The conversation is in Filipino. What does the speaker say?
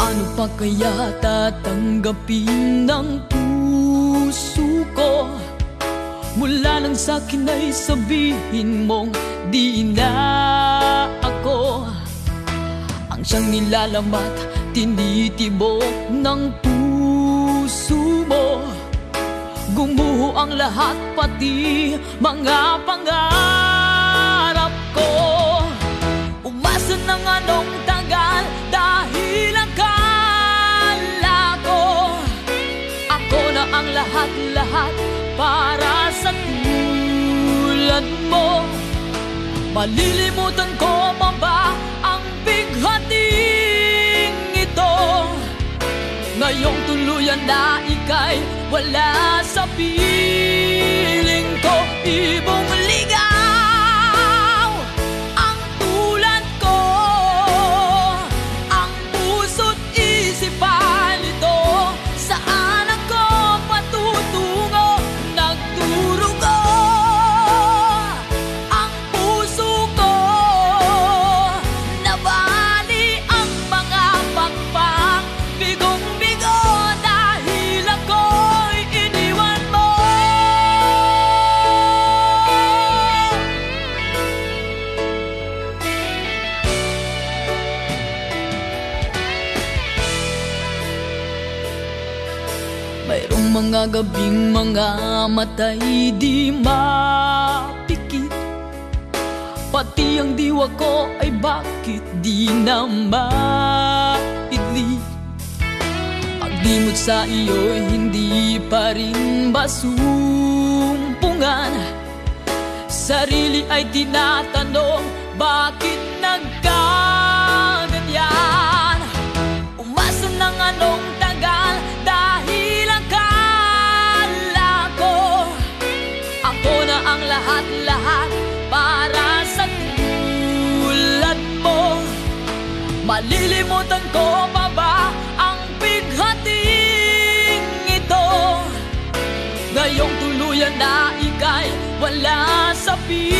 Paano pa kaya tatanggapin ng puso ko? Mula nang sa'kin ay sabihin mong di na ako. Ang siyang nilalamat, tinitibok ng puso mo. Gumuho ang lahat pati mga pangarap ko. Umasa ng anong lahat-lahat para sa tulad mo. Malilimutan ko pa ba ang bighating ito? Ngayong tuluyan na ika'y wala sa piling ko Ibong Mayroong mga gabing mga matay di mapikit. Pati ang diwa ko ay bakit di na maidli Pagdimot sa iyo hindi pa rin basumpungan Sarili ay tinatanong bakit nagkaganyan Malilimutan ko pa ba ang bighating ito? Ngayong tuluyan na ika'y wala sa piling